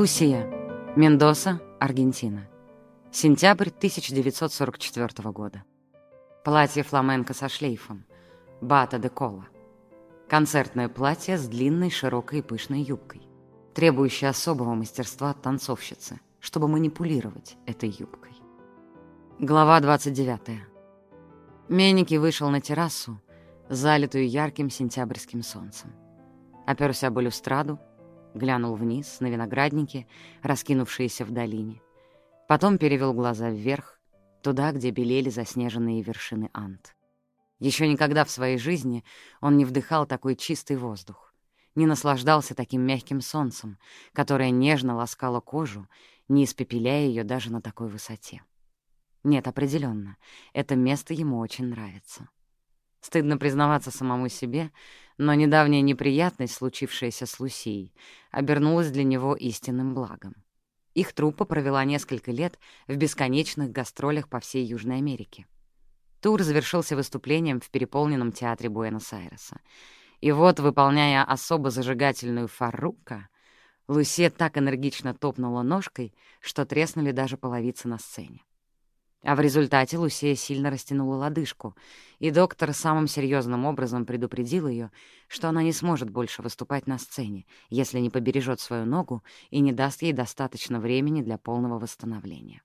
Лусия, Мендоса, Аргентина. Сентябрь 1944 года. Платье фламенко со шлейфом. Бата де кола. Концертное платье с длинной, широкой и пышной юбкой, требующее особого мастерства от танцовщицы, чтобы манипулировать этой юбкой. Глава 29. Меники вышел на террасу, залитую ярким сентябрьским солнцем. Оперся об балюстраду, глянул вниз на виноградники, раскинувшиеся в долине. Потом перевел глаза вверх, туда, где белели заснеженные вершины Ант. Еще никогда в своей жизни он не вдыхал такой чистый воздух, не наслаждался таким мягким солнцем, которое нежно ласкало кожу, не испепеляя ее даже на такой высоте. Нет, определенно, это место ему очень нравится. Стыдно признаваться самому себе, но недавняя неприятность, случившаяся с Лусией, обернулась для него истинным благом. Их труппа провела несколько лет в бесконечных гастролях по всей Южной Америке. Тур завершился выступлением в переполненном театре Буэнос-Айреса. И вот, выполняя особо зажигательную фаррука, Лусе так энергично топнула ножкой, что треснули даже половицы на сцене. А в результате Лусея сильно растянула лодыжку, и доктор самым серьезным образом предупредил ее, что она не сможет больше выступать на сцене, если не побережет свою ногу и не даст ей достаточно времени для полного восстановления.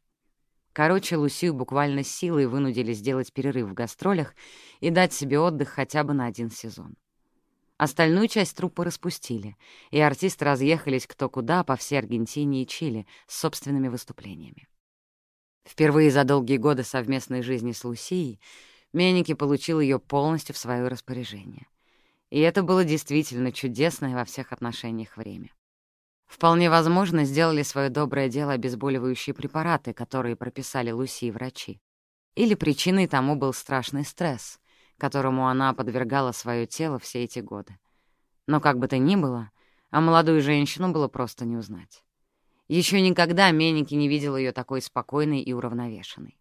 Короче, Лусию буквально силой вынудили сделать перерыв в гастролях и дать себе отдых хотя бы на один сезон. Остальную часть труппы распустили, и артисты разъехались кто куда по всей Аргентине и Чили с собственными выступлениями. Впервые за долгие годы совместной жизни с Лусией Меники получил ее полностью в свое распоряжение. И это было действительно чудесное во всех отношениях время. Вполне возможно, сделали свое доброе дело обезболивающие препараты, которые прописали Луси врачи. Или причиной тому был страшный стресс, которому она подвергала свое тело все эти годы. Но как бы то ни было, а молодую женщину было просто не узнать. Еще никогда Меники не видел ее такой спокойной и уравновешенной.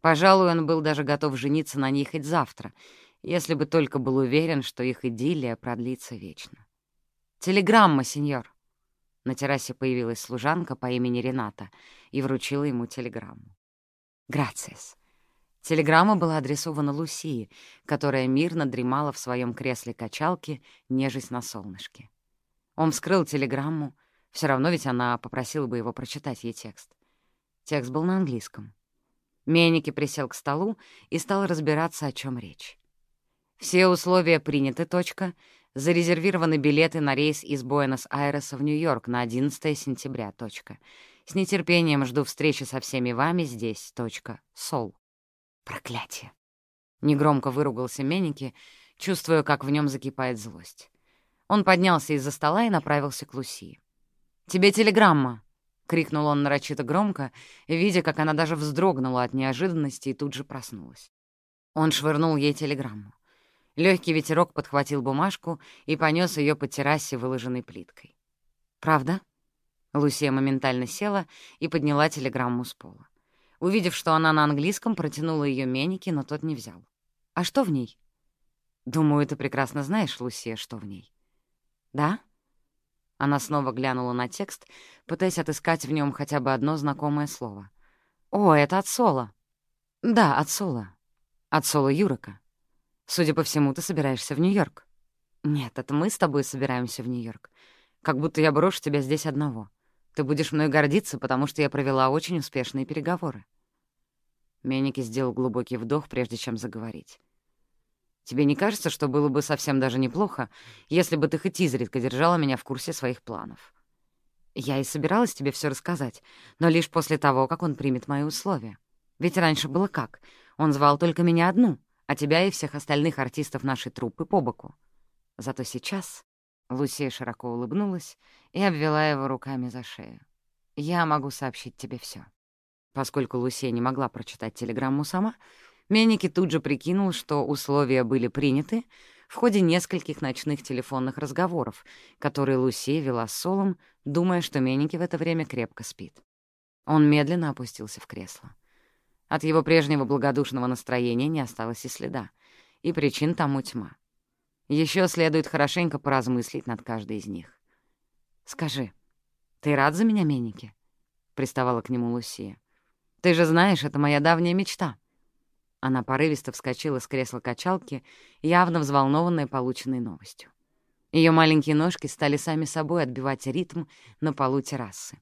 Пожалуй, он был даже готов жениться на ней хоть завтра, если бы только был уверен, что их идиллия продлится вечно. «Телеграмма, сеньор!» На террасе появилась служанка по имени Рената и вручила ему телеграмму. «Грациес». Телеграмма была адресована Лусии, которая мирно дремала в своем кресле качалки, нежесть на солнышке. Он вскрыл телеграмму, все равно ведь она попросила бы его прочитать ей текст. Текст был на английском. Меники присел к столу и стал разбираться, о чем речь. «Все условия приняты, точка. Зарезервированы билеты на рейс из Буэнос-Айреса в Нью-Йорк на 11 сентября. Точка. С нетерпением жду встречи со всеми вами здесь. Точка. Сол. Проклятие. Негромко выругался Меники, чувствуя, как в нем закипает злость. Он поднялся из-за стола и направился к Лусии. «Тебе телеграмма!» — крикнул он нарочито громко, видя, как она даже вздрогнула от неожиданности и тут же проснулась. Он швырнул ей телеграмму. Легкий ветерок подхватил бумажку и понес ее по террасе, выложенной плиткой. «Правда?» Лусия моментально села и подняла телеграмму с пола. Увидев, что она на английском, протянула ее Меники, но тот не взял. «А что в ней?» «Думаю, ты прекрасно знаешь, Лусия, что в ней». «Да?» Она снова глянула на текст, пытаясь отыскать в нем хотя бы одно знакомое слово. «О, это от Сола». «Да, от Сола. От Сола Юрока». Судя по всему, ты собираешься в Нью-Йорк. Нет, это мы с тобой собираемся в Нью-Йорк. Как будто я брошу тебя здесь одного. Ты будешь мной гордиться, потому что я провела очень успешные переговоры. Меники сделал глубокий вдох, прежде чем заговорить. Тебе не кажется, что было бы совсем даже неплохо, если бы ты хоть изредка держала меня в курсе своих планов? Я и собиралась тебе все рассказать, но лишь после того, как он примет мои условия. Ведь раньше было как? Он звал только меня одну — а тебя и всех остальных артистов нашей труппы по боку. Зато сейчас Лусия широко улыбнулась и обвела его руками за шею. «Я могу сообщить тебе все. Поскольку Лусия не могла прочитать телеграмму сама, Меники тут же прикинул, что условия были приняты в ходе нескольких ночных телефонных разговоров, которые Лусия вела с Солом, думая, что Меники в это время крепко спит. Он медленно опустился в кресло. От его прежнего благодушного настроения не осталось и следа, и причин тому тьма. Еще следует хорошенько поразмыслить над каждой из них. «Скажи, «Ты рад за меня, Меники?» — приставала к нему Лусия. «Ты же знаешь, это моя давняя мечта». Она порывисто вскочила с кресла качалки, явно взволнованная полученной новостью. Ее маленькие ножки стали сами собой отбивать ритм на полу террасы.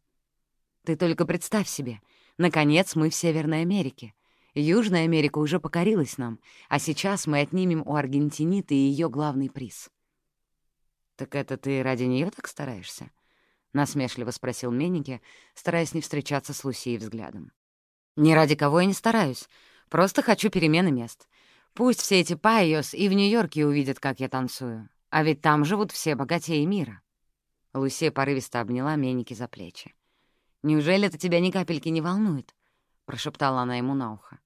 «Ты только представь себе, наконец мы в Северной Америке. Южная Америка уже покорилась нам, а сейчас мы отнимем у Аргентиниты ее главный приз». «Так это ты ради нее так стараешься?» — насмешливо спросил Менике, стараясь не встречаться с Лусией взглядом. «Ни ради кого я не стараюсь. Просто хочу перемены мест. Пусть все эти payos и в Нью-Йорке увидят, как я танцую. А ведь там живут все богатеи мира». Лусия порывисто обняла Менике за плечи. «Неужели это тебя ни капельки не волнует?» — прошептала она ему на ухо.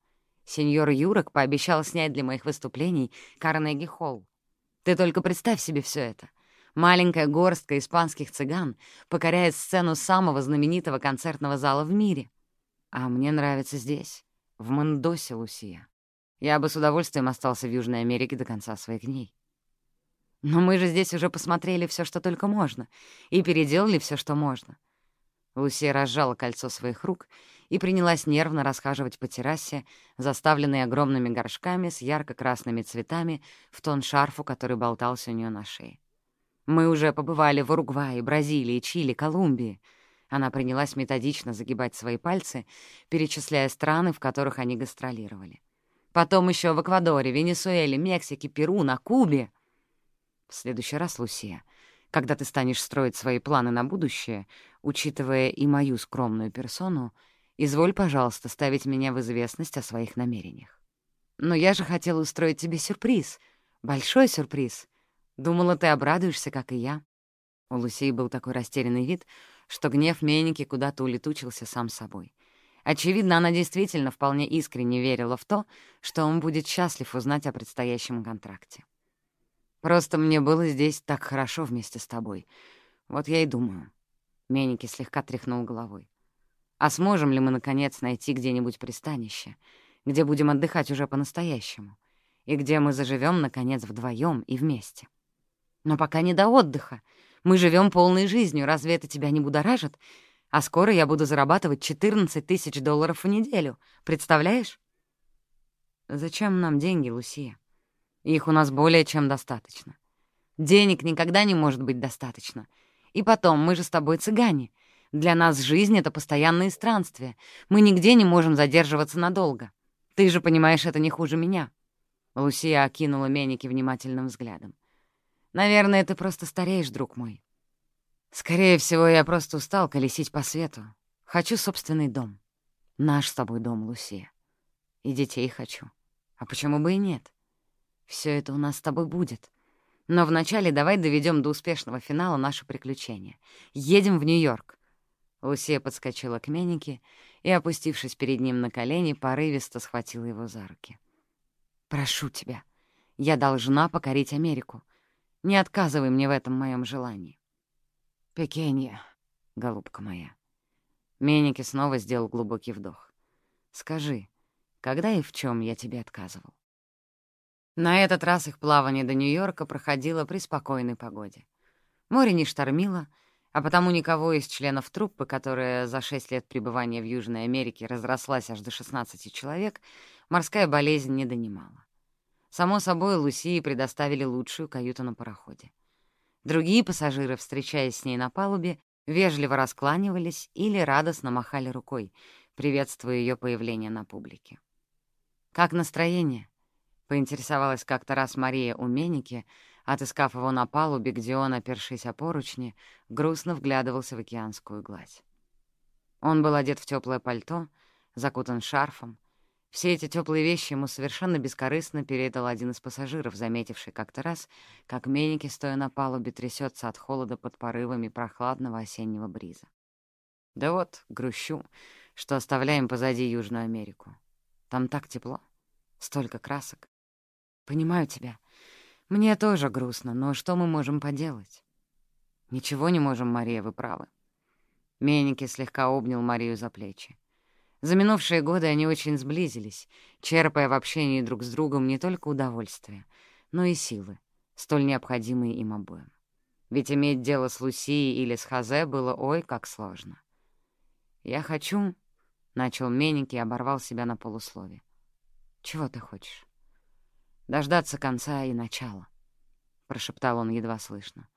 «Сеньор Юрок пообещал снять для моих выступлений Карнеги Холл. Ты только представь себе все это. Маленькая горстка испанских цыган покоряет сцену самого знаменитого концертного зала в мире. А мне нравится здесь, в Мендосе, Лусия. Я бы с удовольствием остался в Южной Америке до конца своих дней. Но мы же здесь уже посмотрели все, что только можно, и переделали все, что можно. Лусия разжала кольцо своих рук и принялась нервно расхаживать по террасе, заставленной огромными горшками с ярко-красными цветами в тон шарфу, который болтался у нее на шее. «Мы уже побывали в Уругвае, Бразилии, Чили, Колумбии». Она принялась методично загибать свои пальцы, перечисляя страны, в которых они гастролировали. «Потом еще в Эквадоре, Венесуэле, Мексике, Перу, на Кубе». В следующий раз, Лусия, когда ты станешь строить свои планы на будущее, учитывая и мою скромную персону, изволь, пожалуйста, ставить меня в известность о своих намерениях. Но я же хотела устроить тебе сюрприз, большой сюрприз. Думала, ты обрадуешься, как и я. У Лусии был такой растерянный вид, что гнев Меники куда-то улетучился сам собой. Очевидно, она действительно вполне искренне верила в то, что он будет счастлив узнать о предстоящем контракте. Просто мне было здесь так хорошо вместе с тобой. Вот я и думаю. Меники слегка тряхнул головой. А сможем ли мы, наконец, найти где-нибудь пристанище, где будем отдыхать уже по-настоящему, и где мы заживем, наконец, вдвоем и вместе? Но пока не до отдыха. Мы живем полной жизнью, разве это тебя не будоражит? А скоро я буду зарабатывать 14 тысяч долларов в неделю. Представляешь? Зачем нам деньги, Лусия? Их у нас более чем достаточно. Денег никогда не может быть достаточно. И потом, мы же с тобой цыгане. Для нас жизнь — это постоянные странствия. Мы нигде не можем задерживаться надолго. Ты же понимаешь это не хуже меня». Лусия окинула Меники внимательным взглядом. «Наверное, ты просто стареешь, друг мой. Скорее всего, я просто устал колесить по свету. Хочу собственный дом. Наш с тобой дом, Лусия. И детей хочу. А почему бы и нет? Все это у нас с тобой будет. Но вначале давай доведем до успешного финала наше приключение. Едем в Нью-Йорк». Лусия подскочила к Менике и, опустившись перед ним на колени, порывисто схватила его за руки. «Прошу тебя, я должна покорить Америку. Не отказывай мне в этом моем желании». «Пекенья, голубка моя». Меники снова сделал глубокий вдох. «Скажи, когда и в чем я тебе отказывал?» На этот раз их плавание до Нью-Йорка проходило при спокойной погоде. Море не штормило, а потому никого из членов труппы, которая за шесть лет пребывания в Южной Америке разрослась аж до 16 человек, морская болезнь не донимала. Само собой, Лусии предоставили лучшую каюту на пароходе. Другие пассажиры, встречаясь с ней на палубе, вежливо раскланивались или радостно махали рукой, приветствуя ее появление на публике. «Как настроение?» Поинтересовалась как-то раз Мария у Меники, отыскав его на палубе, где он, опершись о поручни, грустно вглядывался в океанскую гладь. Он был одет в теплое пальто, закутан шарфом. Все эти теплые вещи ему совершенно бескорыстно передал один из пассажиров, заметивший как-то раз, как Меники, стоя на палубе, трясется от холода под порывами прохладного осеннего бриза. Да вот, грущу, что оставляем позади Южную Америку. Там так тепло, столько красок. Понимаю тебя. Мне тоже грустно, но что мы можем поделать? Ничего не можем, Мария, вы правы. Меники слегка обнял Марию за плечи. За минувшие годы они очень сблизились, черпая в общении друг с другом не только удовольствие, но и силы, столь необходимые им обоим. Ведь иметь дело с Лусией или с Хазе было ой как сложно. «Я хочу...» — начал Меники и оборвал себя на полуслове. «Чего ты хочешь?» «Дождаться конца и начала», — прошептал он едва слышно,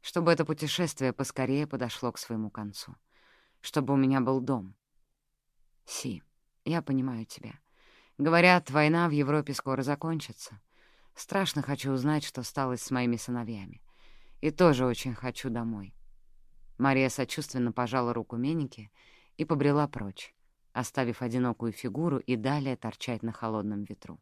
«чтобы это путешествие поскорее подошло к своему концу, чтобы у меня был дом». «Си, я понимаю тебя. Говорят, война в Европе скоро закончится. Страшно хочу узнать, что стало с моими сыновьями. И тоже очень хочу домой». Мария сочувственно пожала руку Меники и побрела прочь, оставив одинокую фигуру и далее торчать на холодном ветру.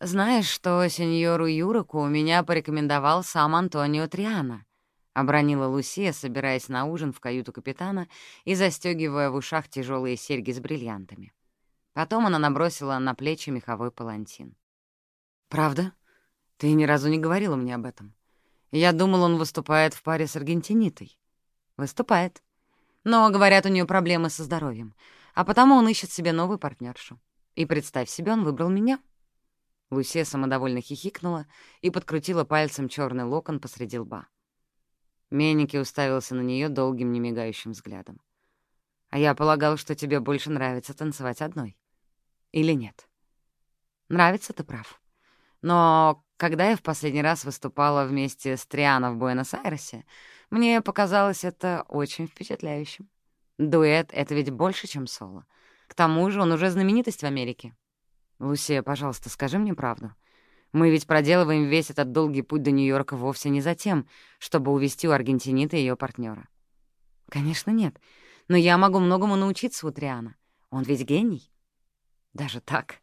«Знаешь, что сеньору Юроку у меня порекомендовал сам Антонио Триана?» — обронила Лусия, собираясь на ужин в каюту капитана и застегивая в ушах тяжелые серьги с бриллиантами. Потом она набросила на плечи меховой палантин. «Правда? Ты ни разу не говорила мне об этом. Я думал, он выступает в паре с аргентинитой». «Выступает. Но, говорят, у нее проблемы со здоровьем, а потому он ищет себе новую партнершу. И, представь себе, он выбрал меня». Лусия самодовольно хихикнула и подкрутила пальцем черный локон посреди лба. Меники уставился на нее долгим немигающим взглядом. «А я полагал, что тебе больше нравится танцевать одной. Или нет?» «Нравится, ты прав. Но когда я в последний раз выступала вместе с Триано в Буэнос-Айресе, мне показалось это очень впечатляющим. Дуэт — это ведь больше, чем соло. К тому же он уже знаменитость в Америке. «Лусия, пожалуйста, скажи мне правду. Мы ведь проделываем весь этот долгий путь до Нью-Йорка вовсе не за тем, чтобы увести у Аргентиниты ее партнера. «Конечно нет, но я могу многому научиться у Триана. Он ведь гений». «Даже так?»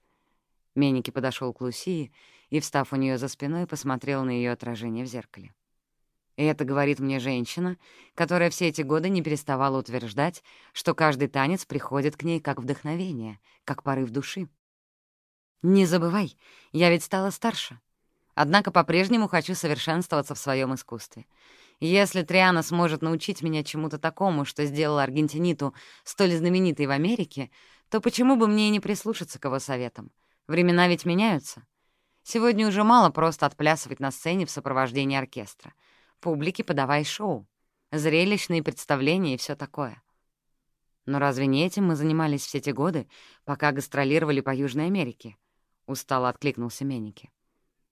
Меники подошел к Лусии и, встав у нее за спиной, посмотрел на ее отражение в зеркале. И это говорит мне женщина, которая все эти годы не переставала утверждать, что каждый танец приходит к ней как вдохновение, как порыв души. Не забывай, я ведь стала старше. Однако по-прежнему хочу совершенствоваться в своем искусстве. Если Триана сможет научить меня чему-то такому, что сделала Аргентиниту столь знаменитой в Америке, то почему бы мне и не прислушаться к его советам? Времена ведь меняются. Сегодня уже мало просто отплясывать на сцене в сопровождении оркестра. Публике подавай шоу, зрелищные представления и все такое. Но разве не этим мы занимались все те годы, пока гастролировали по Южной Америке? — устало откликнулся Меники.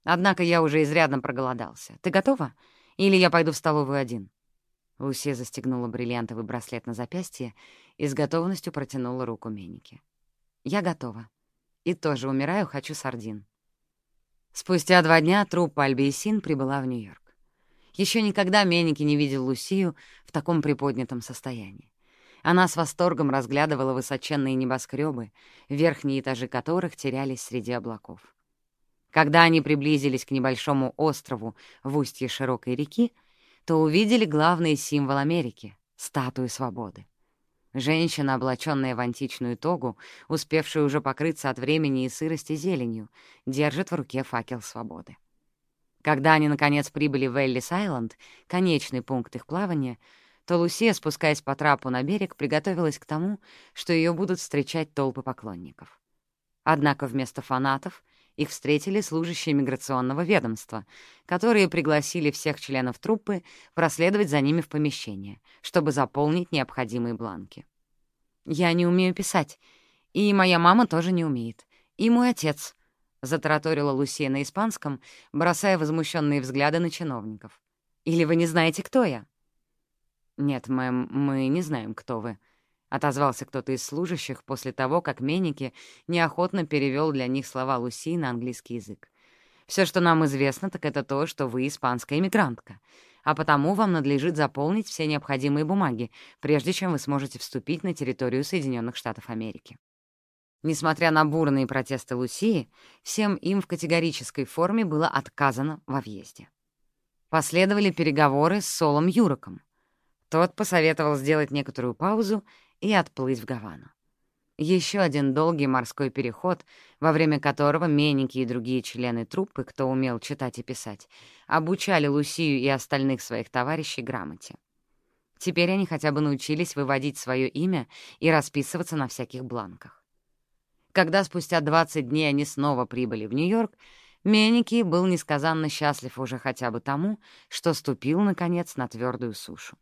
«Однако я уже изрядно проголодался. Ты готова? Или я пойду в столовую один?» Лусия застегнула бриллиантовый браслет на запястье и с готовностью протянула руку Меники. «Я готова. И тоже умираю, хочу сардин». Спустя два дня труппа Альбейсин прибыла в Нью-Йорк. Еще никогда Меники не видел Лусию в таком приподнятом состоянии. Она с восторгом разглядывала высоченные небоскребы, верхние этажи которых терялись среди облаков. Когда они приблизились к небольшому острову в устье широкой реки, то увидели главный символ Америки — статую свободы. Женщина, облаченная в античную тогу, успевшая уже покрыться от времени и сырости зеленью, держит в руке факел свободы. Когда они, наконец, прибыли в Эллис-Айленд, конечный пункт их плавания — то Лусия, спускаясь по трапу на берег, приготовилась к тому, что ее будут встречать толпы поклонников. Однако вместо фанатов их встретили служащие миграционного ведомства, которые пригласили всех членов труппы проследовать за ними в помещение, чтобы заполнить необходимые бланки. «Я не умею писать, и моя мама тоже не умеет, и мой отец», — затараторила Лусия на испанском, бросая возмущенные взгляды на чиновников. «Или вы не знаете, кто я?» «Нет, мэм, мы не знаем, кто вы», — отозвался кто-то из служащих после того, как Меники неохотно перевел для них слова Луси на английский язык. Все, что нам известно, так это то, что вы испанская эмигрантка, а потому вам надлежит заполнить все необходимые бумаги, прежде чем вы сможете вступить на территорию Соединенных Штатов Америки». Несмотря на бурные протесты Лусии, всем им в категорической форме было отказано во въезде. Последовали переговоры с Солом Юроком, тот посоветовал сделать некоторую паузу и отплыть в Гавану. Еще один долгий морской переход, во время которого Меники и другие члены труппы, кто умел читать и писать, обучали Лусию и остальных своих товарищей грамоте. Теперь они хотя бы научились выводить свое имя и расписываться на всяких бланках. Когда спустя 20 дней они снова прибыли в Нью-Йорк, Меники был несказанно счастлив уже хотя бы тому, что ступил, наконец, на твердую сушу.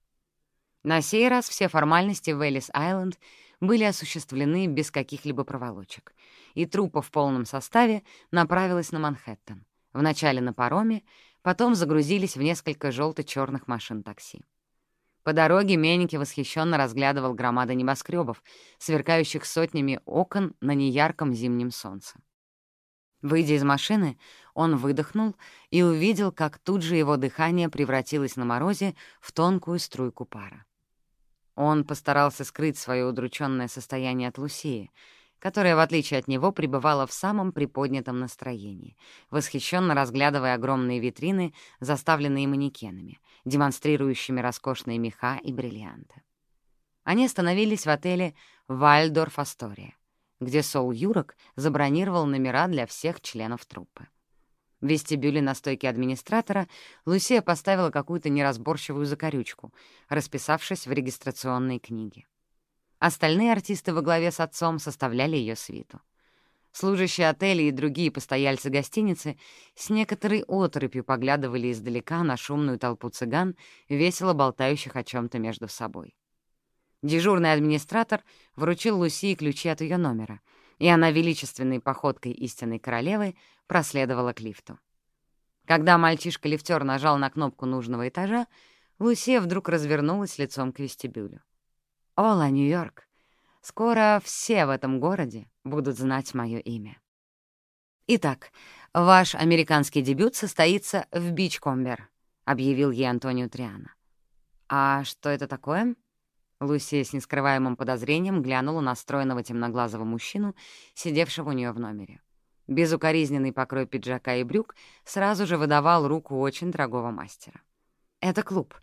На сей раз все формальности в Эллис-Айленд были осуществлены без каких-либо проволочек, и труппа в полном составе направилась на Манхэттен, вначале на пароме, потом загрузились в несколько желто-черных машин такси. По дороге Меники восхищенно разглядывал громады небоскребов, сверкающих сотнями окон на неярком зимнем солнце. Выйдя из машины, он выдохнул и увидел, как тут же его дыхание превратилось на морозе в тонкую струйку пара. Он постарался скрыть свое удрученное состояние от Лусии, которая, в отличие от него, пребывала в самом приподнятом настроении, восхищенно разглядывая огромные витрины, заставленные манекенами, демонстрирующими роскошные меха и бриллианты. Они остановились в отеле «Вальдорф Астория», где Сол Юрок забронировал номера для всех членов труппы. В вестибюле на стойке администратора Лусия поставила какую-то неразборчивую закорючку, расписавшись в регистрационной книге. Остальные артисты во главе с отцом составляли ее свиту. Служащие отеля и другие постояльцы гостиницы с некоторой оторопью поглядывали издалека на шумную толпу цыган, весело болтающих о чем то между собой. Дежурный администратор вручил Лусии ключи от ее номера — и она величественной походкой истинной королевы проследовала к лифту. Когда мальчишка-лифтер нажал на кнопку нужного этажа, Лусия вдруг развернулась лицом к вестибюлю. «Ола, Нью-Йорк! Скоро все в этом городе будут знать мое имя». «Итак, ваш американский дебют состоится в Бичкомбер», — объявил ей Антонио Триана. «А что это такое?» Лусия с нескрываемым подозрением глянула на стройного темноглазого мужчину, сидевшего у нее в номере. Безукоризненный покрой пиджака и брюк сразу же выдавал руку очень дорогого мастера. Это клуб,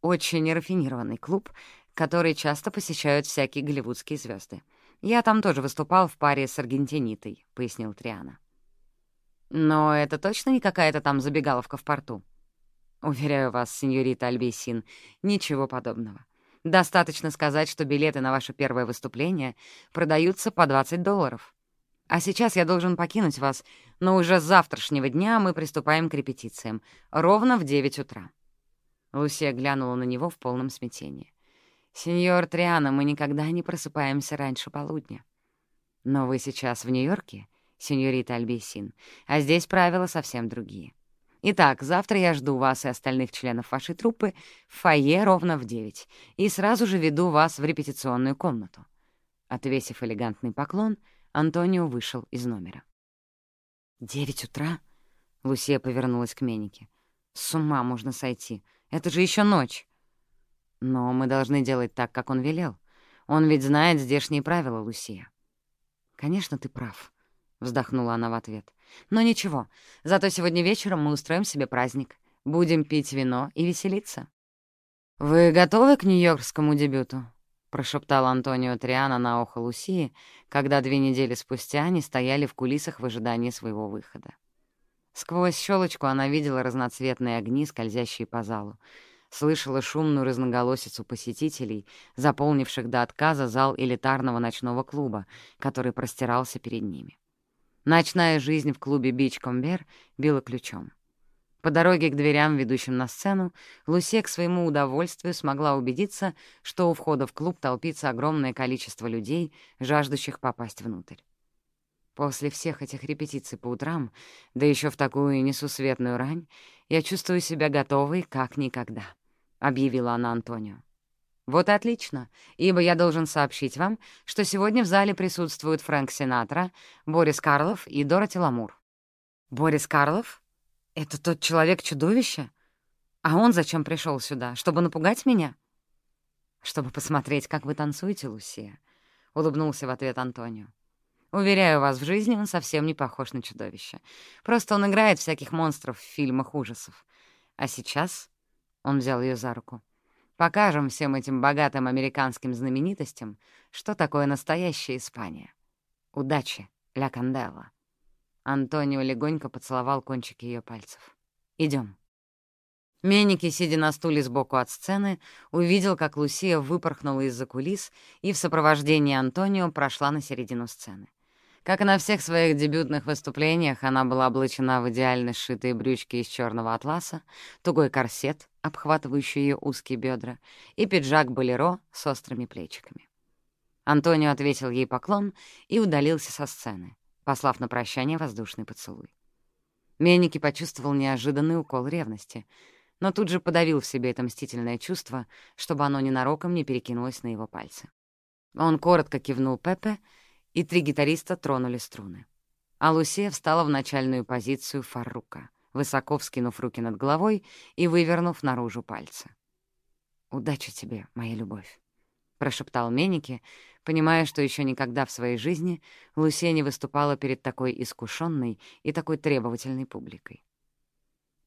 очень рафинированный клуб, который часто посещают всякие голливудские звезды. Я там тоже выступал в паре с аргентинитой, — пояснил Триана. Но это точно не какая-то там забегаловка в порту? Уверяю вас, сеньорита Альбейсин, ничего подобного. Достаточно сказать, что билеты на ваше первое выступление продаются по 20 долларов. А сейчас я должен покинуть вас, но уже с завтрашнего дня мы приступаем к репетициям, ровно в 9 утра». Лусия глянула на него в полном смятении. «Сеньор Триана, мы никогда не просыпаемся раньше полудня. Но вы сейчас в Нью-Йорке, сеньорита Альбейсин, а здесь правила совсем другие. Итак, завтра я жду вас и остальных членов вашей труппы в фойе ровно в девять и сразу же веду вас в репетиционную комнату». Отвесив элегантный поклон, Антонио вышел из номера. «Девять утра?» — Лусия повернулась к Менике. «С ума можно сойти. Это же еще ночь». «Но мы должны делать так, как он велел. Он ведь знает здешние правила, Лусия». «Конечно, ты прав», — вздохнула она в ответ. Но ничего, зато сегодня вечером мы устроим себе праздник. Будем пить вино и веселиться. «Вы готовы к нью-йоркскому дебюту?» — прошептал Антонио Триана на ухо Лусии, когда две недели спустя они стояли в кулисах в ожидании своего выхода. Сквозь щелочку она видела разноцветные огни, скользящие по залу, слышала шумную разноголосицу посетителей, заполнивших до отказа зал элитарного ночного клуба, который простирался перед ними. Ночная жизнь в клубе «Бич Комбер» била ключом. По дороге к дверям, ведущим на сцену, Лусе к своему удовольствию смогла убедиться, что у входа в клуб толпится огромное количество людей, жаждущих попасть внутрь. После всех этих репетиций по утрам, да еще в такую несусветную рань, я чувствую себя готовой как никогда, — объявила она Антонио. «Вот и отлично, ибо я должен сообщить вам, что сегодня в зале присутствуют Фрэнк Синатра, Борис Карлов и Дороти Ламур». «Борис Карлов? Это тот человек-чудовище? А он зачем пришел сюда? Чтобы напугать меня?» «Чтобы посмотреть, как вы танцуете, Лусия», — улыбнулся в ответ Антонио. «Уверяю вас, в жизни он совсем не похож на чудовище. Просто он играет всяких монстров в фильмах ужасов. А сейчас...» — он взял ее за руку — Покажем всем этим богатым американским знаменитостям, что такое настоящая Испания. Удачи, Ля Канделла. Антонио легонько поцеловал кончики ее пальцев. Идем. Меники, сидя на стуле сбоку от сцены, увидел, как Лусия выпорхнула из-за кулис и в сопровождении Антонио прошла на середину сцены. Как и на всех своих дебютных выступлениях, она была облачена в идеально сшитые брючки из черного атласа, тугой корсет, обхватывающий ее узкие бедра, и пиджак-болеро с острыми плечиками. Антонио ответил ей поклон и удалился со сцены, послав на прощание воздушный поцелуй. Менники почувствовал неожиданный укол ревности, но тут же подавил в себе это мстительное чувство, чтобы оно ненароком не перекинулось на его пальцы. Он коротко кивнул Пепе, и три гитариста тронули струны. А Лусия встала в начальную позицию фаррука, высоко вскинув руки над головой и вывернув наружу пальцы. «Удачи тебе, моя любовь», — прошептал Меники, понимая, что еще никогда в своей жизни Лусия не выступала перед такой искушенной и такой требовательной публикой.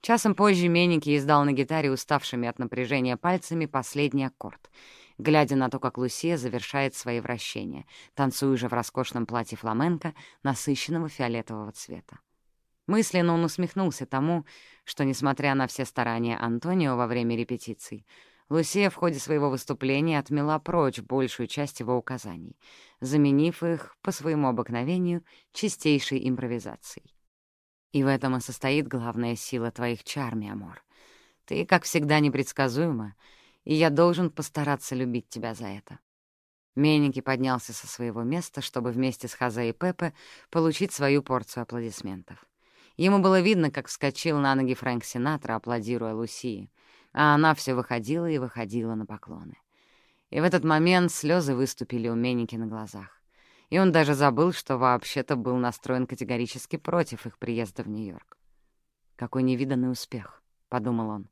Часом позже Меники издал на гитаре уставшими от напряжения пальцами последний аккорд — глядя на то, как Лусия завершает свои вращения, танцуя же в роскошном платье фламенко насыщенного фиолетового цвета. Мысленно он усмехнулся тому, что, несмотря на все старания Антонио во время репетиций, Лусия в ходе своего выступления отмела прочь большую часть его указаний, заменив их, по своему обыкновению, чистейшей импровизацией. И в этом и состоит главная сила твоих чар, mi amor. Ты, как всегда, непредсказуема, и я должен постараться любить тебя за это». Менике поднялся со своего места, чтобы вместе с Хосе и Пепе получить свою порцию аплодисментов. Ему было видно, как вскочил на ноги Фрэнк Синатра, аплодируя Лусии, а она все выходила и выходила на поклоны. И в этот момент слезы выступили у Менники на глазах. И он даже забыл, что вообще-то был настроен категорически против их приезда в Нью-Йорк. «Какой невиданный успех», — подумал он.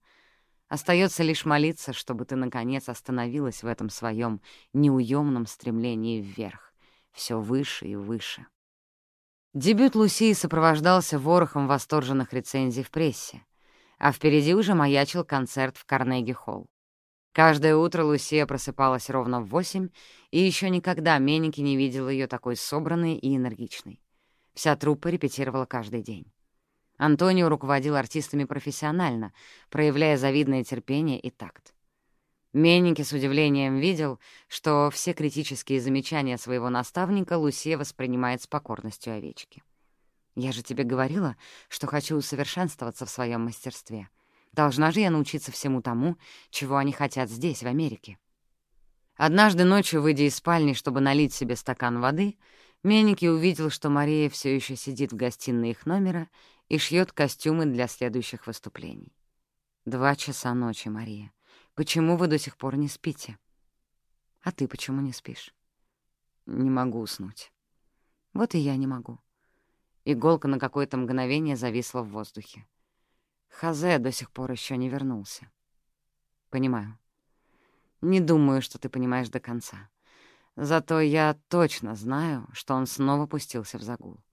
Остается лишь молиться, чтобы ты, наконец, остановилась в этом своем неуемном стремлении вверх, все выше и выше. Дебют Лусии сопровождался ворохом восторженных рецензий в прессе, а впереди уже маячил концерт в Карнеги-холл. Каждое утро Лусия просыпалась ровно в восемь, и еще никогда Менники не видел ее такой собранной и энергичной. Вся труппа репетировала каждый день. Антонио руководил артистами профессионально, проявляя завидное терпение и такт. Менники с удивлением видел, что все критические замечания своего наставника Лусия воспринимает с покорностью овечки. «Я же тебе говорила, что хочу усовершенствоваться в своем мастерстве. Должна же я научиться всему тому, чего они хотят здесь, в Америке». Однажды ночью, выйдя из спальни, чтобы налить себе стакан воды, Менники увидел, что Мария все еще сидит в гостиной их номера и шьет костюмы для следующих выступлений. Два часа ночи, Мария. Почему вы до сих пор не спите? А ты почему не спишь? Не могу уснуть. Вот и я не могу. Иголка на какое-то мгновение зависла в воздухе. Хазе до сих пор еще не вернулся. Понимаю. Не думаю, что ты понимаешь до конца. Зато я точно знаю, что он снова пустился в загул.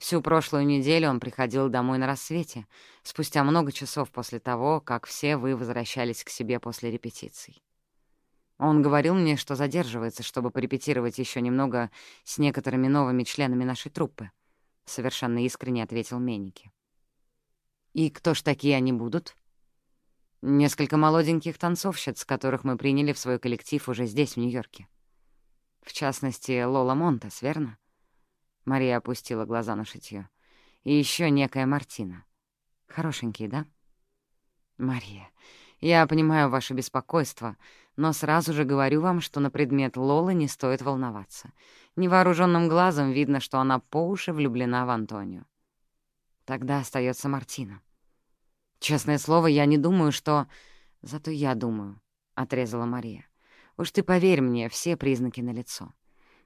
Всю прошлую неделю он приходил домой на рассвете, спустя много часов после того, как все вы возвращались к себе после репетиций. Он говорил мне, что задерживается, чтобы порепетировать еще немного с некоторыми новыми членами нашей труппы. Совершенно искренне ответил Менники. «И кто ж такие они будут?» «Несколько молоденьких танцовщиц, которых мы приняли в свой коллектив уже здесь, в Нью-Йорке. В частности, Лола Монтес, верно?» Мария опустила глаза на шитьё. «И ещё некая Мартина. Хорошенькие, да?» «Мария, я понимаю ваше беспокойство, но сразу же говорю вам, что на предмет Лолы не стоит волноваться. Невооружённым глазом видно, что она по уши влюблена в Антонию. Тогда остаётся Мартина. Честное слово, я не думаю, что... Зато я думаю, — отрезала Мария. Уж ты поверь мне, все признаки налицо.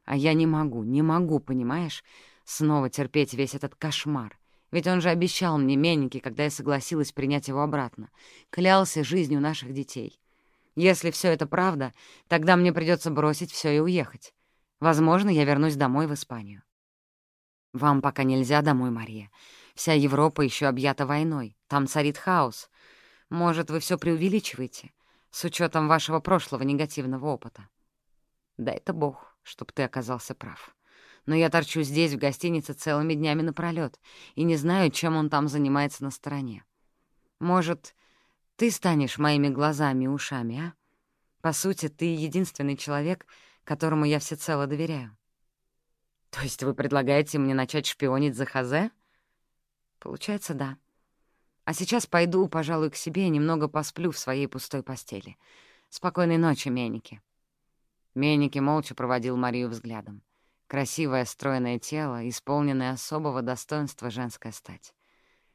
А я не могу, не могу, понимаешь, снова терпеть весь этот кошмар. Ведь он же обещал мне Менники, когда я согласилась принять его обратно. Клялся жизнью наших детей. Если все это правда, тогда мне придется бросить все и уехать. Возможно, я вернусь домой в Испанию. Вам пока нельзя домой, Мария. Вся Европа еще объята войной. Там царит хаос. Может, вы все преувеличиваете, с учетом вашего прошлого негативного опыта. Да это Бог чтоб ты оказался прав. Но я торчу здесь, в гостинице, целыми днями напролёт, и не знаю, чем он там занимается на стороне. Может, ты станешь моими глазами и ушами, а? По сути, ты единственный человек, которому я всецело доверяю. То есть вы предлагаете мне начать шпионить за Хазе? Получается, да. А сейчас пойду, пожалуй, к себе и немного посплю в своей пустой постели. Спокойной ночи, Меники. Меники молча проводил Марию взглядом. Красивое стройное тело, исполненное особого достоинства женская стать.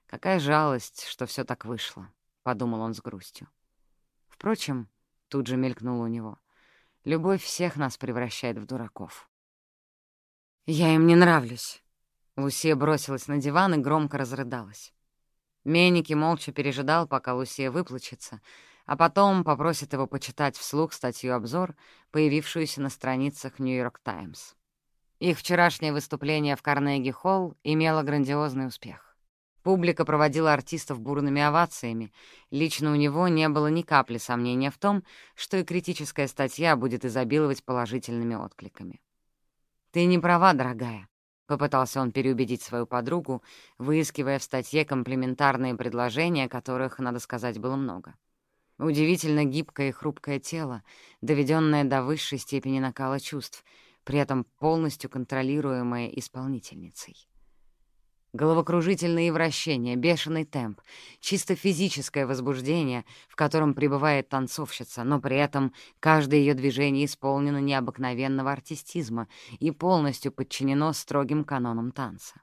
Какая жалость, что все так вышло, — подумал он с грустью. Впрочем, тут же мелькнуло у него, любовь всех нас превращает в дураков. «Я им не нравлюсь», — Лусия бросилась на диван и громко разрыдалась. Меники молча пережидал, пока Лусия выплачется, а потом попросит его почитать вслух статью-обзор, появившуюся на страницах «Нью-Йорк Таймс». Их вчерашнее выступление в Карнеги-Холл имело грандиозный успех. Публика проводила артистов бурными овациями. Лично у него не было ни капли сомнения в том, что и критическая статья будет изобиловать положительными откликами. «Ты не права, дорогая», — попытался он переубедить свою подругу, выискивая в статье комплиментарные предложения, которых, надо сказать, было много. Удивительно гибкое и хрупкое тело, доведенное до высшей степени накала чувств — при этом полностью контролируемая исполнительницей. Головокружительные вращения, бешеный темп, чисто физическое возбуждение, в котором пребывает танцовщица, но при этом каждое ее движение исполнено необыкновенного артистизма и полностью подчинено строгим канонам танца.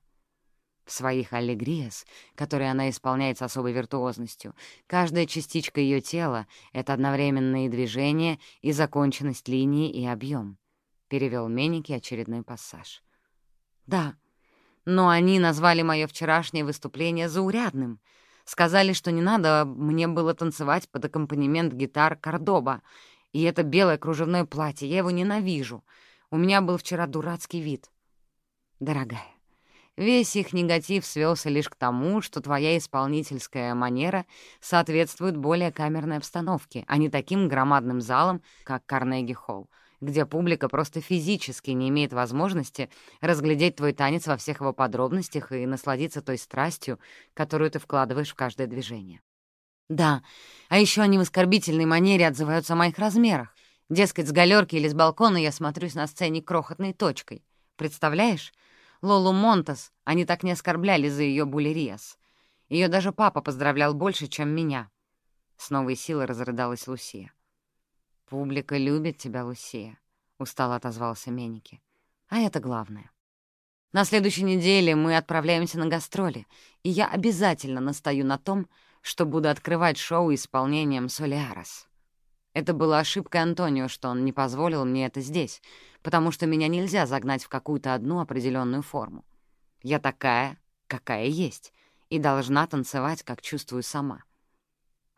В своих аллегриас, которые она исполняет с особой виртуозностью, каждая частичка ее тела — это одновременные движения и законченность линии и объем. — перевел Меники очередной пассаж. «Да, но они назвали мое вчерашнее выступление заурядным. Сказали, что не надо мне было танцевать под аккомпанемент гитар Кордоба. И это белое кружевное платье, я его ненавижу. У меня был вчера дурацкий вид. Дорогая, весь их негатив свелся лишь к тому, что твоя исполнительская манера соответствует более камерной обстановке, а не таким громадным залам, как Карнеги-Холл где публика просто физически не имеет возможности разглядеть твой танец во всех его подробностях и насладиться той страстью, которую ты вкладываешь в каждое движение. Да, а еще они в оскорбительной манере отзываются о моих размерах. Дескать, с галерки или с балкона я смотрюсь на сцене крохотной точкой. Представляешь? Лолу Монтас они так не оскорбляли за ее булериас. Ее даже папа поздравлял больше, чем меня. С новой силой разрыдалась Лусия. «Публика любит тебя, Лусия», — устало отозвался Меники. «А это главное. На следующей неделе мы отправляемся на гастроли, и я обязательно настаю на том, что буду открывать шоу исполнением «Солиарос». Это была ошибкой Антонио, что он не позволил мне это здесь, потому что меня нельзя загнать в какую-то одну определенную форму. Я такая, какая есть, и должна танцевать, как чувствую сама.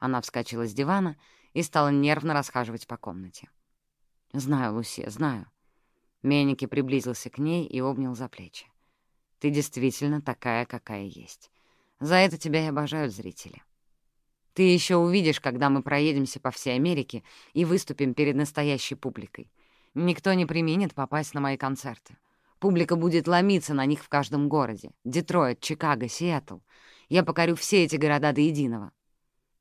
Она вскочила с дивана и стала нервно расхаживать по комнате. «Знаю, Лусия, знаю». Меники приблизился к ней и обнял за плечи. «Ты действительно такая, какая есть. За это тебя и обожают зрители. Ты еще увидишь, когда мы проедемся по всей Америке и выступим перед настоящей публикой. Никто не применит попасть на мои концерты. Публика будет ломиться на них в каждом городе. Детройт, Чикаго, Сиэтл. Я покорю все эти города до единого.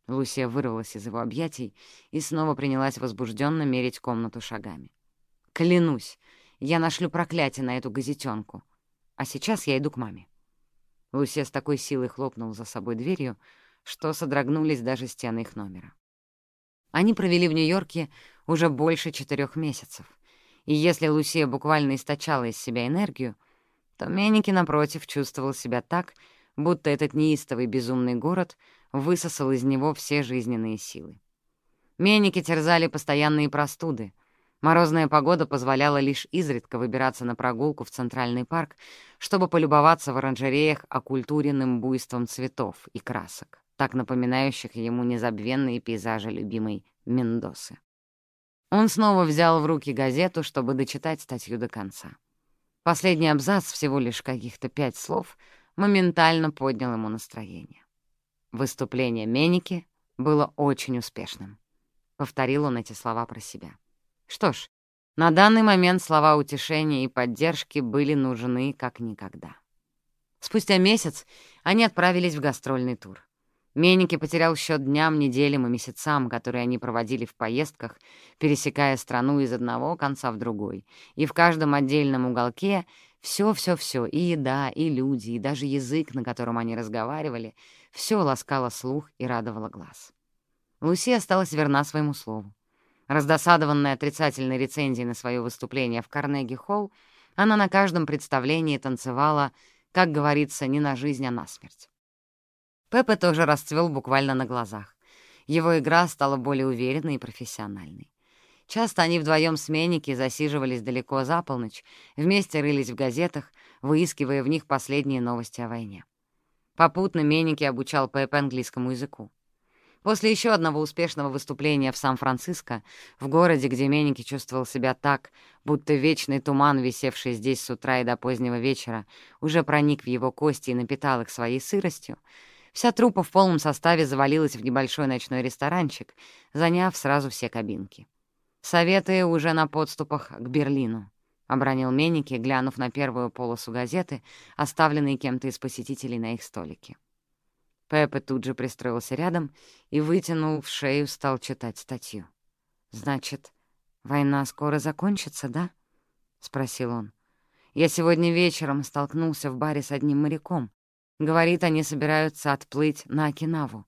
Лусия вырвалась из его объятий и снова принялась возбужденно мерить комнату шагами. «Клянусь, я нашлю проклятие на эту газетенку. А сейчас я иду к маме». Лусия с такой силой хлопнула за собой дверью, что содрогнулись даже стены их номера. Они провели в Нью-Йорке уже больше четырех месяцев, и если Лусия буквально источала из себя энергию, то Меники, напротив, чувствовал себя так, будто этот неистовый безумный город — высосал из него все жизненные силы. Меники терзали постоянные простуды. Морозная погода позволяла лишь изредка выбираться на прогулку в Центральный парк, чтобы полюбоваться в оранжереях оккультуренным буйством цветов и красок, так напоминающих ему незабвенные пейзажи любимой Мендосы. Он снова взял в руки газету, чтобы дочитать статью до конца. Последний абзац, всего лишь каких-то пять слов, моментально поднял ему настроение. Выступление Меники было очень успешным. Повторил он эти слова про себя. Что ж, на данный момент слова утешения и поддержки были нужны как никогда. Спустя месяц они отправились в гастрольный тур. Меники потерял счет дням, неделям и месяцам, которые они проводили в поездках, пересекая страну из одного конца в другой, и в каждом отдельном уголке Все-все-все, и еда, и люди, и даже язык, на котором они разговаривали, все ласкало слух и радовало глаз. Луси осталась верна своему слову. Раздосадованная отрицательной рецензией на свое выступление в Карнеги-холл, она на каждом представлении танцевала, как говорится, не на жизнь, а на смерть. Пепе тоже расцвел буквально на глазах. Его игра стала более уверенной и профессиональной. Часто они вдвоем с Меники засиживались далеко за полночь, вместе рылись в газетах, выискивая в них последние новости о войне. Попутно Меники обучал Пепе английскому языку. После еще одного успешного выступления в Сан-Франциско, в городе, где Меники чувствовал себя так, будто вечный туман, висевший здесь с утра и до позднего вечера, уже проник в его кости и напитал их своей сыростью, вся труппа в полном составе завалилась в небольшой ночной ресторанчик, заняв сразу все кабинки. Советы уже на подступах к Берлину. — обронил Меники, глянув на первую полосу газеты, оставленные кем-то из посетителей на их столике. Пеппа тут же пристроился рядом и, вытянул в шею, стал читать статью. «Значит, война скоро закончится, да?» — спросил он. «Я сегодня вечером столкнулся в баре с одним моряком. Говорит, они собираются отплыть на Окинаву.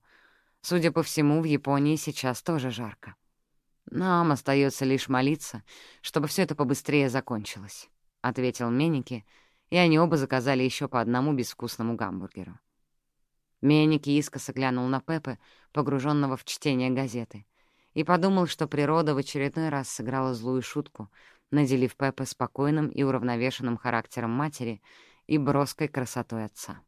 Судя по всему, в Японии сейчас тоже жарко. Нам остается лишь молиться, чтобы все это побыстрее закончилось», — ответил Меники, и они оба заказали еще по одному безвкусному гамбургеру. Меники искоса глянул на Пепе, погруженного в чтение газеты, и подумал, что природа в очередной раз сыграла злую шутку, наделив Пепе спокойным и уравновешенным характером матери и броской красотой отца.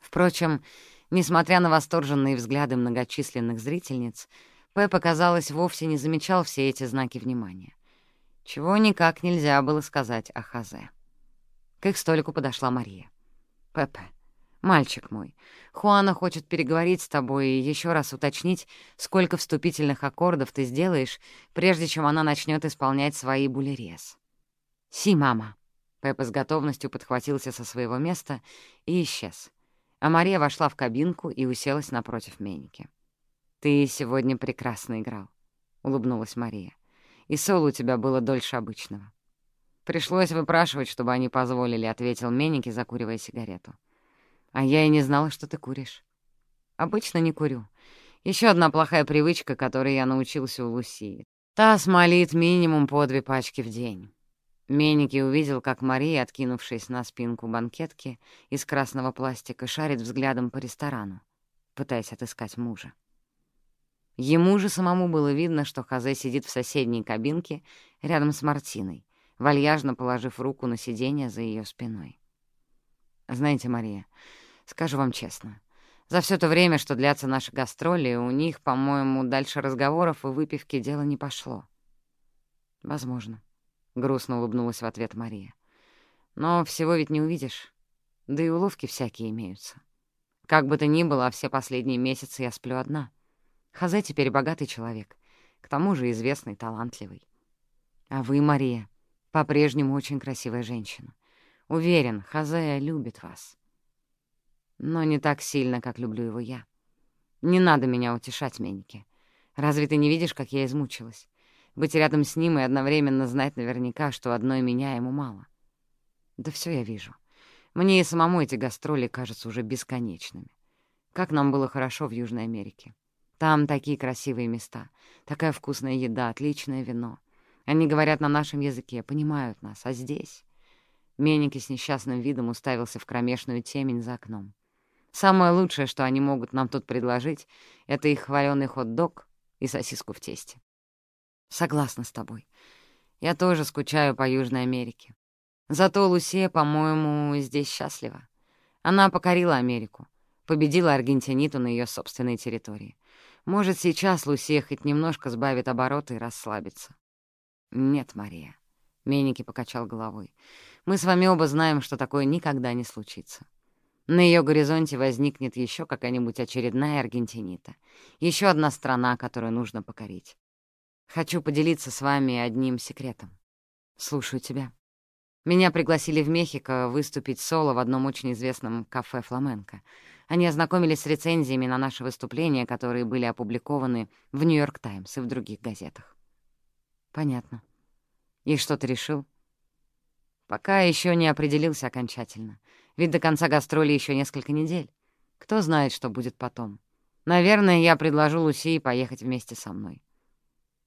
Впрочем, несмотря на восторженные взгляды многочисленных зрительниц, Пеппа, казалось, вовсе не замечал все эти знаки внимания. Чего никак нельзя было сказать о Хазе. К их столику подошла Мария. «Пеппе, мальчик мой, Хуана хочет переговорить с тобой и еще раз уточнить, сколько вступительных аккордов ты сделаешь, прежде чем она начнет исполнять свои булерез». «Си, мама». Пеппа с готовностью подхватился со своего места и исчез. А Мария вошла в кабинку и уселась напротив Меники. «Ты сегодня прекрасно играл», — улыбнулась Мария. «И соло у тебя было дольше обычного». «Пришлось выпрашивать, чтобы они позволили», — ответил Меники, закуривая сигарету. «А я и не знала, что ты куришь». «Обычно не курю. Еще одна плохая привычка, которой я научился у Лусии. Та смолит минимум по две пачки в день». Меники увидел, как Мария, откинувшись на спинку банкетки из красного пластика, шарит взглядом по ресторану, пытаясь отыскать мужа. Ему же самому было видно, что Хазе сидит в соседней кабинке рядом с Мартиной, вальяжно положив руку на сиденье за ее спиной. «Знаете, Мария, скажу вам честно, за все то время, что длятся наши гастроли, у них, по-моему, дальше разговоров и выпивки дело не пошло». «Возможно», — грустно улыбнулась в ответ Мария. «Но всего ведь не увидишь, да и уловки всякие имеются. Как бы то ни было, все последние месяцы я сплю одна». Хазе теперь богатый человек, к тому же известный, талантливый. А вы, Мария, по-прежнему очень красивая женщина. Уверен, Хазе любит вас. Но не так сильно, как люблю его я. Не надо меня утешать, Меньке. Разве ты не видишь, как я измучилась? Быть рядом с ним и одновременно знать наверняка, что одной меня ему мало. Да все я вижу. Мне и самому эти гастроли кажутся уже бесконечными. Как нам было хорошо в Южной Америке. Там такие красивые места, такая вкусная еда, отличное вино. Они говорят на нашем языке, понимают нас, а здесь...» Меники с несчастным видом уставился в кромешную темень за окном. «Самое лучшее, что они могут нам тут предложить, — это их хваленый хот-дог и сосиску в тесте». «Согласна с тобой. Я тоже скучаю по Южной Америке. Зато Лусия, по-моему, здесь счастлива. Она покорила Америку, победила Аргентиниту на ее собственной территории. Может, сейчас Лусия хоть немножко сбавит обороты и расслабится. Нет, Мария. Меники покачал головой. Мы с вами оба знаем, что такое никогда не случится. На ее горизонте возникнет еще какая-нибудь очередная Аргентинита. Еще одна страна, которую нужно покорить. Хочу поделиться с вами одним секретом. Слушаю тебя. Меня пригласили в Мехико выступить соло в одном очень известном кафе «Фламенко». Они ознакомились с рецензиями на наши выступления, которые были опубликованы в «Нью-Йорк Таймс» и в других газетах. Понятно. И что ты решил? Пока еще не определился окончательно. Ведь до конца гастроли еще несколько недель. Кто знает, что будет потом. Наверное, я предложу Лусии поехать вместе со мной.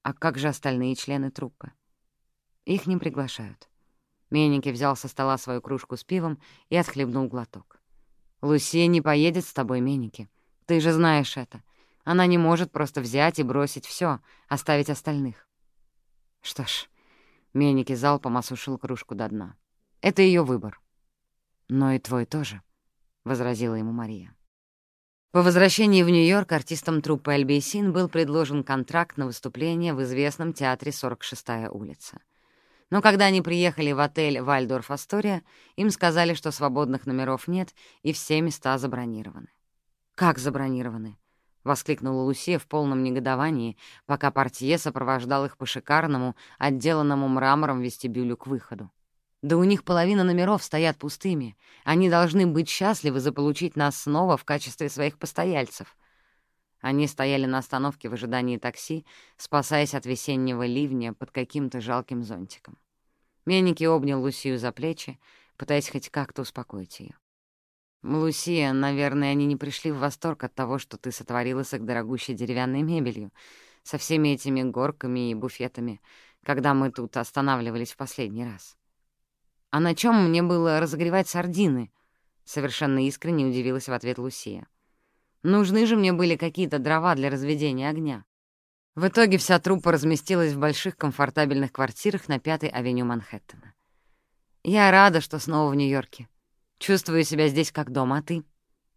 А как же остальные члены труппы? Их не приглашают. Менники взял со стола свою кружку с пивом и отхлебнул глоток. «Лусия не поедет с тобой, Менники. Ты же знаешь это. Она не может просто взять и бросить все, оставить остальных». Что ж, Менники залпом осушил кружку до дна. «Это ее выбор». «Но и твой тоже», — возразила ему Мария. По возвращении в Нью-Йорк артистам труппы «Альбейсин» был предложен контракт на выступление в известном театре «46-я улица». Но когда они приехали в отель «Вальдорф Астория», им сказали, что свободных номеров нет и все места забронированы. «Как забронированы?» — воскликнула Лусия в полном негодовании, пока портье сопровождал их по шикарному, отделанному мрамором вестибюлю к выходу. Да у них половина номеров стоят пустыми. Они должны быть счастливы заполучить нас снова в качестве своих постояльцев. Они стояли на остановке в ожидании такси, спасаясь от весеннего ливня под каким-то жалким зонтиком. Менники обнял Лусию за плечи, пытаясь хоть как-то успокоить ее. «Лусия, наверное, они не пришли в восторг от того, что ты сотворила с их дорогущей деревянной мебелью, со всеми этими горками и буфетами, когда мы тут останавливались в последний раз». «А на чем мне было разогревать сардины?» — совершенно искренне удивилась в ответ Лусия. «Нужны же мне были какие-то дрова для разведения огня». В итоге вся труппа разместилась в больших комфортабельных квартирах на Пятой авеню Манхэттена. «Я рада, что снова в Нью-Йорке. Чувствую себя здесь как дома, а ты?»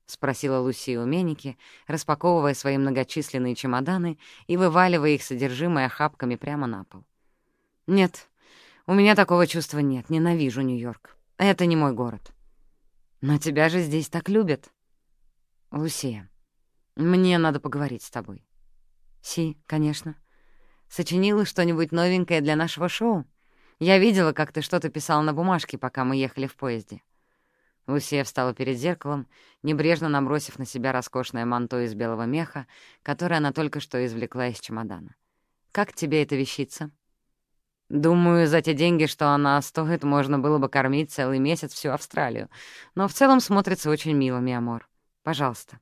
— спросила Лусия у Меники, распаковывая свои многочисленные чемоданы и вываливая их содержимое охапками прямо на пол. «Нет, у меня такого чувства нет. Ненавижу Нью-Йорк. Это не мой город. Но тебя же здесь так любят. Лусия, мне надо поговорить с тобой. Си, конечно. Сочинила что-нибудь новенькое для нашего шоу? Я видела, как ты что-то писал на бумажке, пока мы ехали в поезде. Лусия встала перед зеркалом, небрежно набросив на себя роскошное манто из белого меха, которое она только что извлекла из чемодана. «Как тебе эта вещица?» Думаю, за те деньги, что она стоит, можно было бы кормить целый месяц всю Австралию. Но в целом смотрится очень мило, mi amor. Пожалуйста.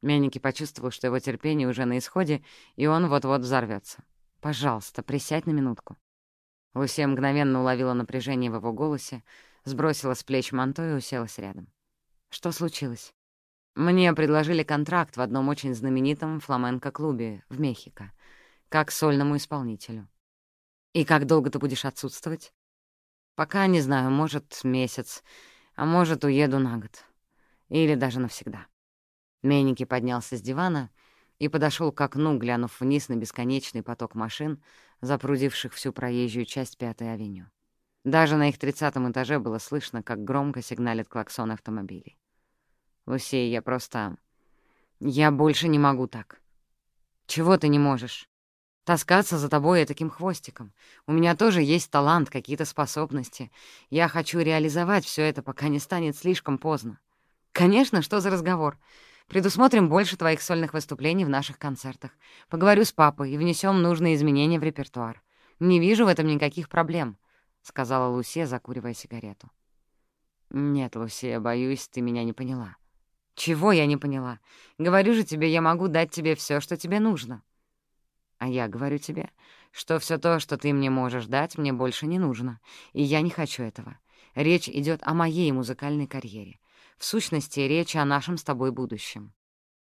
Менике почувствовал, что его терпение уже на исходе, и он вот-вот взорвется. «Пожалуйста, присядь на минутку». Лусия мгновенно уловила напряжение в его голосе, сбросила с плеч манто и уселась рядом. «Что случилось?» «Мне предложили контракт в одном очень знаменитом фламенко-клубе в Мехико, как сольному исполнителю. «И как долго ты будешь отсутствовать?» «Пока не знаю, может, месяц, а может, уеду на год. Или даже навсегда». Менники поднялся с дивана и подошел к окну, глянув вниз на бесконечный поток машин, запрудивших всю проезжую часть Пятой авеню. Даже на их тридцатом этаже было слышно, как громко сигналит клаксон автомобилей. «Лусей, я просто... Я больше не могу так». «Чего ты не можешь?» Таскаться за тобой таким хвостиком. У меня тоже есть талант, какие-то способности. Я хочу реализовать все это, пока не станет слишком поздно. Конечно, что за разговор? Предусмотрим больше твоих сольных выступлений в наших концертах. Поговорю с папой и внесем нужные изменения в репертуар. Не вижу в этом никаких проблем, — сказала Лусия, закуривая сигарету. Нет, Лусия, боюсь, ты меня не поняла. Чего я не поняла? Говорю же тебе, я могу дать тебе все, что тебе нужно. А я говорю тебе, что все то, что ты мне можешь дать, мне больше не нужно, и я не хочу этого. Речь идет о моей музыкальной карьере. В сущности, речь о нашем с тобой будущем.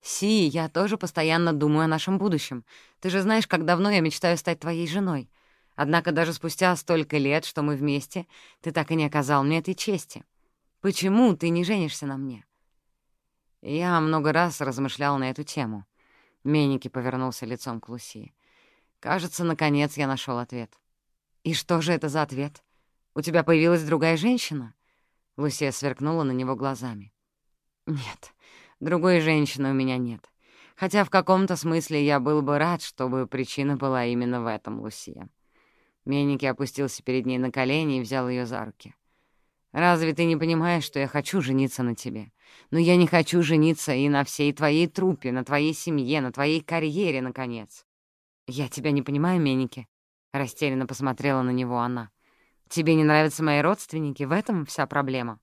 Си, я тоже постоянно думаю о нашем будущем. Ты же знаешь, как давно я мечтаю стать твоей женой. Однако даже спустя столько лет, что мы вместе, ты так и не оказал мне этой чести. Почему ты не женишься на мне?» Я много раз размышлял на эту тему. Меники повернулся лицом к Луси. «Кажется, наконец я нашел ответ». «И что же это за ответ? У тебя появилась другая женщина?» Лусия сверкнула на него глазами. «Нет, другой женщины у меня нет. Хотя в каком-то смысле я был бы рад, чтобы причина была именно в этом, Лусия». Меники опустился перед ней на колени и взял ее за руки. «Разве ты не понимаешь, что я хочу жениться на тебе? Но я не хочу жениться и на всей твоей трупе, на твоей семье, на твоей карьере, наконец». «Я тебя не понимаю, Меники», — растерянно посмотрела на него она. Тебе не нравятся мои родственники? В этом вся проблема.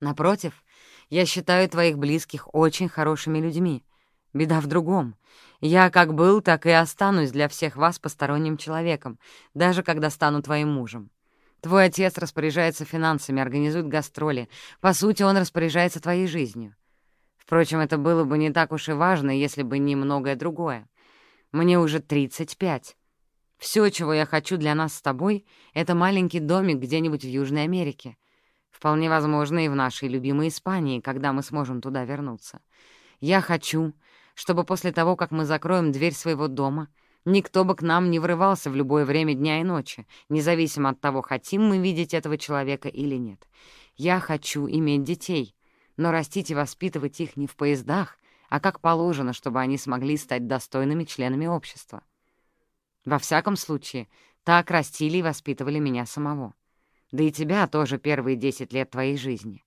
Напротив, я считаю твоих близких очень хорошими людьми. Беда в другом. Я как был, так и останусь для всех вас посторонним человеком, даже когда стану твоим мужем. Твой отец распоряжается финансами, организует гастроли. По сути, он распоряжается твоей жизнью. Впрочем, это было бы не так уж и важно, если бы не многое другое. Мне уже 35. Все, чего я хочу для нас с тобой, — это маленький домик где-нибудь в Южной Америке. Вполне возможно, и в нашей любимой Испании, когда мы сможем туда вернуться. Я хочу, чтобы после того, как мы закроем дверь своего дома, никто бы к нам не врывался в любое время дня и ночи, независимо от того, хотим мы видеть этого человека или нет. Я хочу иметь детей, но растить и воспитывать их не в поездах, а как положено, чтобы они смогли стать достойными членами общества. Во всяком случае, так растили и воспитывали меня самого. Да и тебя тоже первые десять лет твоей жизни.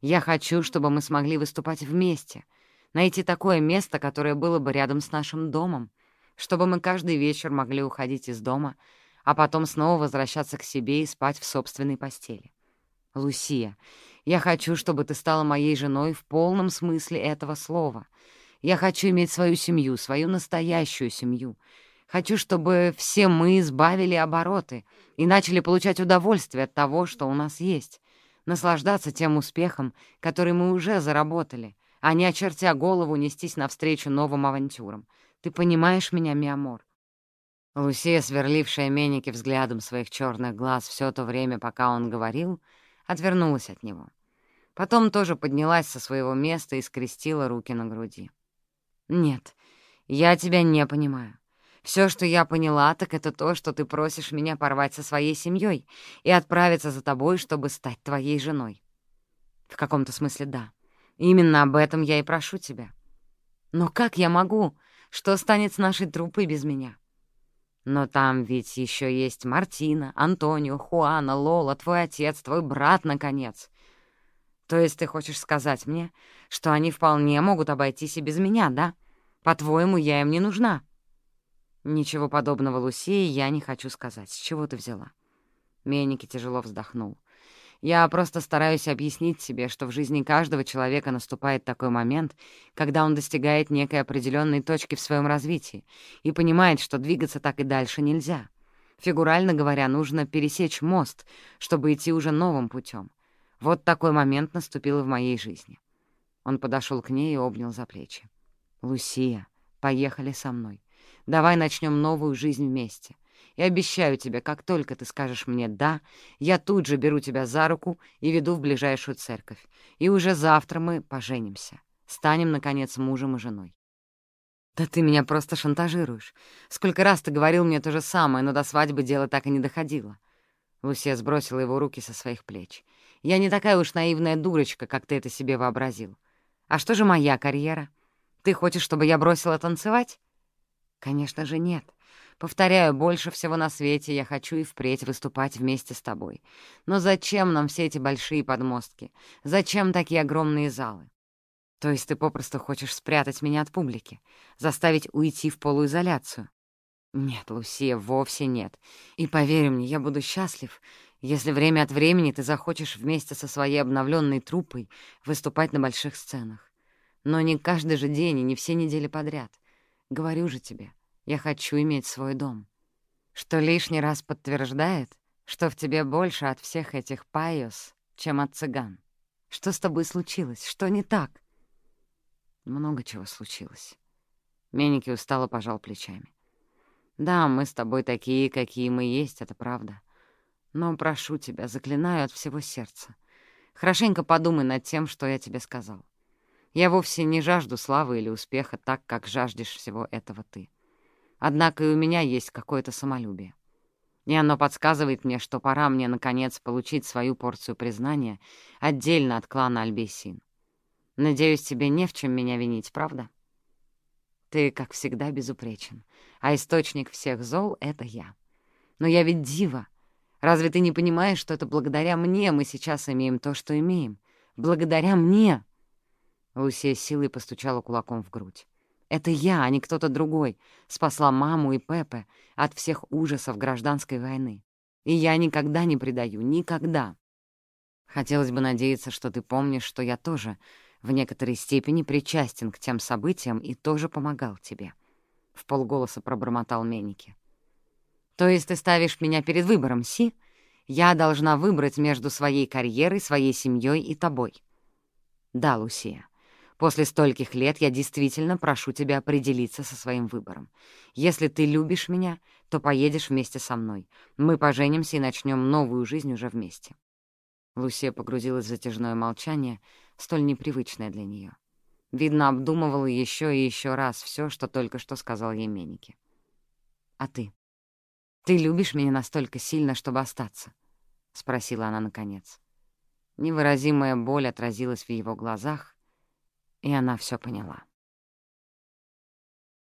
Я хочу, чтобы мы смогли выступать вместе, найти такое место, которое было бы рядом с нашим домом, чтобы мы каждый вечер могли уходить из дома, а потом снова возвращаться к себе и спать в собственной постели. Лусия, я хочу, чтобы ты стала моей женой в полном смысле этого слова. Я хочу иметь свою семью, свою настоящую семью. Хочу, чтобы все мы избавили обороты и начали получать удовольствие от того, что у нас есть, наслаждаться тем успехом, который мы уже заработали, а не, очертя голову, нестись навстречу новым авантюрам. Ты понимаешь меня, mi amor?» Лусия, сверлившая Менике взглядом своих черных глаз все то время, пока он говорил, отвернулась от него. Потом тоже поднялась со своего места и скрестила руки на груди. «Нет, я тебя не понимаю. Все, что я поняла, так это то, что ты просишь меня порвать со своей семьей и отправиться за тобой, чтобы стать твоей женой. В каком-то смысле да. Именно об этом я и прошу тебя. Но как я могу? Что станет с нашей труппой без меня? Но там ведь еще есть Мартина, Антонио, Хуана, Лола, твой отец, твой брат, наконец. То есть ты хочешь сказать мне, что они вполне могут обойтись и без меня, да? По-твоему, я им не нужна? Ничего подобного, Лусии, я не хочу сказать. С чего ты взяла? Меники тяжело вздохнул. Я просто стараюсь объяснить себе, что в жизни каждого человека наступает такой момент, когда он достигает некой определенной точки в своем развитии и понимает, что двигаться так и дальше нельзя. Фигурально говоря, нужно пересечь мост, чтобы идти уже новым путем. Вот такой момент наступил в моей жизни. Он подошел к ней и обнял за плечи. «Лусия, поехали со мной. Давай начнем новую жизнь вместе. И обещаю тебе, как только ты скажешь мне «да», я тут же беру тебя за руку и веду в ближайшую церковь. И уже завтра мы поженимся. Станем, наконец, мужем и женой. «Да ты меня просто шантажируешь. Сколько раз ты говорил мне то же самое, но до свадьбы дело так и не доходило». Лусия сбросила его руки со своих плеч. «Я не такая уж наивная дурочка, как ты это себе вообразил. А что же моя карьера? Ты хочешь, чтобы я бросила танцевать?» «Конечно же нет. Повторяю, больше всего на свете я хочу и впредь выступать вместе с тобой. Но зачем нам все эти большие подмостки? Зачем такие огромные залы? То есть ты попросту хочешь спрятать меня от публики, заставить уйти в полуизоляцию? Нет, Лусия, вовсе нет. И поверь мне, я буду счастлив, если время от времени ты захочешь вместе со своей обновленной труппой выступать на больших сценах. Но не каждый же день и не все недели подряд. Говорю же тебе — я хочу иметь свой дом. Что лишний раз подтверждает, что в тебе больше от всех этих payos, чем от цыган. Что с тобой случилось? Что не так? Много чего случилось. Меники устало пожал плечами. Да, мы с тобой такие, какие мы есть, это правда. Но прошу тебя, заклинаю от всего сердца. Хорошенько подумай над тем, что я тебе сказал. Я вовсе не жажду славы или успеха так, как жаждешь всего этого ты. Однако и у меня есть какое-то самолюбие. И оно подсказывает мне, что пора мне, наконец, получить свою порцию признания отдельно от клана Альбесин. Надеюсь, тебе не в чем меня винить, правда? Ты, как всегда, безупречен, а источник всех зол — это я. Но я ведь дива. Разве ты не понимаешь, что это благодаря мне мы сейчас имеем то, что имеем? Благодаря мне!» Лусия силой постучала кулаком в грудь. Это я, а не кто-то другой, спасла маму и Пепе от всех ужасов гражданской войны. И я никогда не предаю, никогда. Хотелось бы надеяться, что ты помнишь, что я тоже в некоторой степени причастен к тем событиям и тоже помогал тебе. В полголоса пробормотал Меники. То есть ты ставишь меня перед выбором, Си? Я должна выбрать между своей карьерой, своей семьей и тобой. Да, Лусия. После стольких лет я действительно прошу тебя определиться со своим выбором. Если ты любишь меня, то поедешь вместе со мной. Мы поженимся и начнем новую жизнь уже вместе». Лусия погрузилась в затяжное молчание, столь непривычное для нее. Видно, обдумывала еще и еще раз все, что только что сказал ей Меники. «А ты? Ты любишь меня настолько сильно, чтобы остаться?» — спросила она наконец. Невыразимая боль отразилась в его глазах, и она все поняла.